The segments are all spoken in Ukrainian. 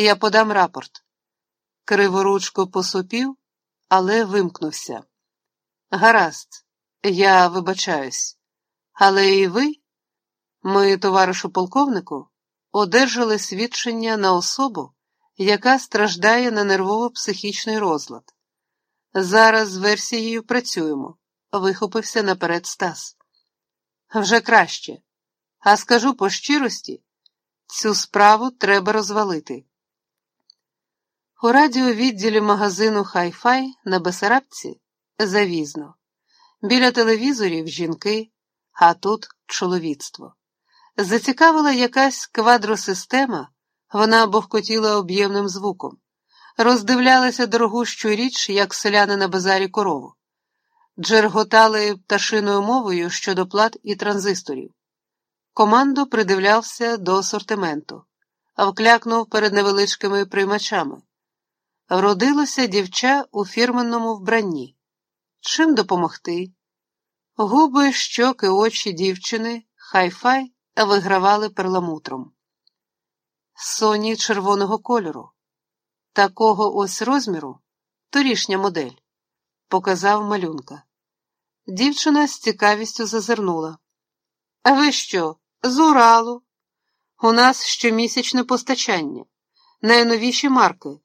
Я подам рапорт. Криворучко посупів, але вимкнувся. Гаразд, я вибачаюсь. Але і ви, ми, товаришу полковнику, одержали свідчення на особу, яка страждає на нервово-психічний розлад. Зараз з версією працюємо, вихопився наперед Стас. Вже краще. А скажу по щирості, цю справу треба розвалити. У радіовідділі магазину Хай-Фай на Бесарабці завізно. Біля телевізорів жінки, а тут чоловіцтво. Зацікавила якась квадросистема, вона бовкотіла об'ємним звуком, роздивлялася дорогущу річ, як селяни на базарі корову, джерготали пташиною мовою щодо плат і транзисторів. Команду придивлявся до асортименту, вклякнув перед невеличкими приймачами. Вродилося дівча у фірменному вбранні. Чим допомогти? Губи, щоки, очі дівчини, хай-фай вигравали перламутром. Соні червоного кольору, такого ось розміру, торішня модель, показав малюнка. Дівчина з цікавістю зазирнула. А ви що, з Уралу? У нас щомісячне постачання, найновіші марки.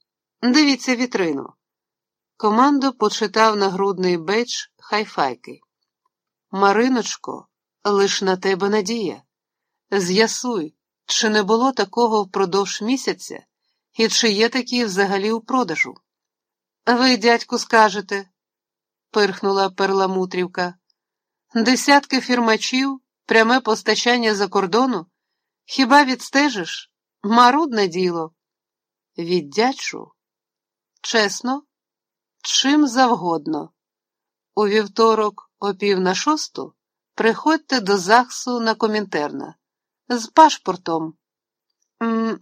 Дивіться вітрину. Командо почитав нагрудний бейдж хайфайки. Мариночко, лиш на тебе надія. З'ясуй, чи не було такого впродовж місяця і чи є такі взагалі у продажу. Ви, дядьку, скажете, пирхнула перламутрівка. Десятки фірмачів, пряме постачання за кордону. Хіба відстежиш? Марудне діло. Віддячу. Чесно, чим завгодно. У вівторок, о пів на шосту, приходьте до ЗАГСу на Комінтерна з пашпортом. М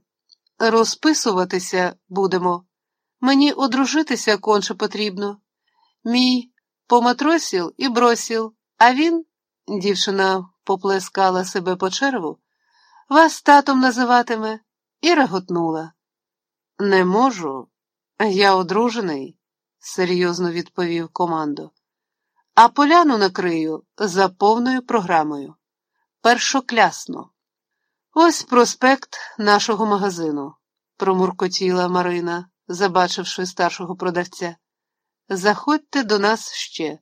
розписуватися будемо. Мені одружитися конче потрібно. Мій поматросіл і бросіл, а він, дівчина поплескала себе по черву, вас татом називатиме і реготнула. Не можу. Я одружений, серйозно відповів командо, а поляну накрию за повною програмою. Першоклясно. Ось проспект нашого магазину, промуркотіла Марина, забачивши старшого продавця. Заходьте до нас ще,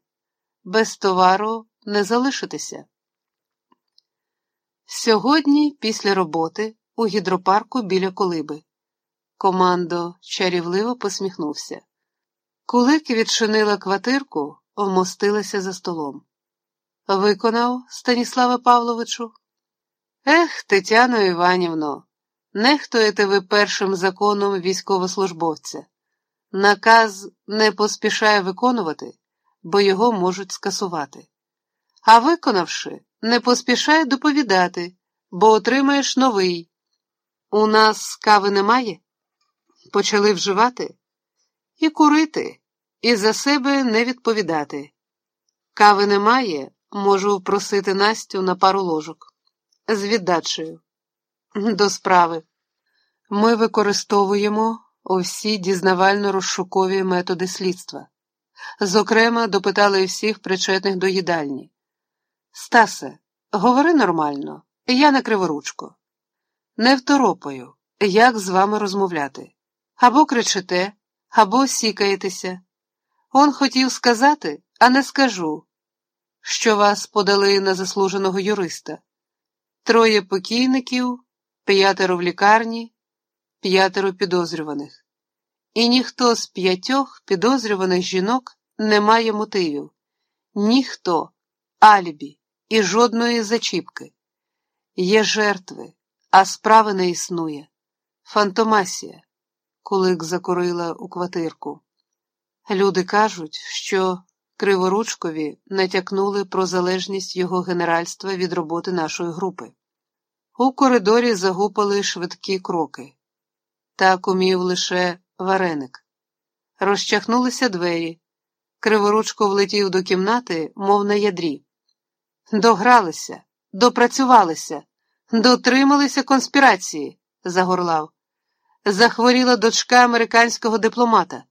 без товару не залишитеся. Сьогодні, після роботи, у гідропарку біля колиби. Командо чарівливо посміхнувся. Кулик відчинила квартирку, вмостилася за столом. Виконав, Станіславе Павловичу? Ех, Тетяно Іванівно, нехтуєте ви першим законом військовослужбовця. Наказ не поспішає виконувати, бо його можуть скасувати. А виконавши, не поспішай доповідати, бо отримаєш новий. У нас кави немає? Почали вживати і курити, і за себе не відповідати. Кави немає, можу просити Настю на пару ложок. З віддачею. До справи. Ми використовуємо усі дізнавально-розшукові методи слідства. Зокрема, допитали всіх причетних до їдальні. Стасе, говори нормально, я на криворучко. Не второпаю, як з вами розмовляти. Або кричите, або сікаєтеся. Он хотів сказати, а не скажу, що вас подали на заслуженого юриста. Троє покійників, п'ятеро в лікарні, п'ятеро підозрюваних. І ніхто з п'ятьох підозрюваних жінок не має мотивів, ніхто, алібі і жодної зачіпки. Є жертви, а справи не існує. Фантомасія кулик закурила у квартирку. Люди кажуть, що Криворучкові натякнули про залежність його генеральства від роботи нашої групи. У коридорі загупали швидкі кроки. Так умів лише вареник. Розчахнулися двері. Криворучко влетів до кімнати, мов на ядрі. Догралися, допрацювалися, дотрималися конспірації, загорлав. Захворіла дочка американського дипломата.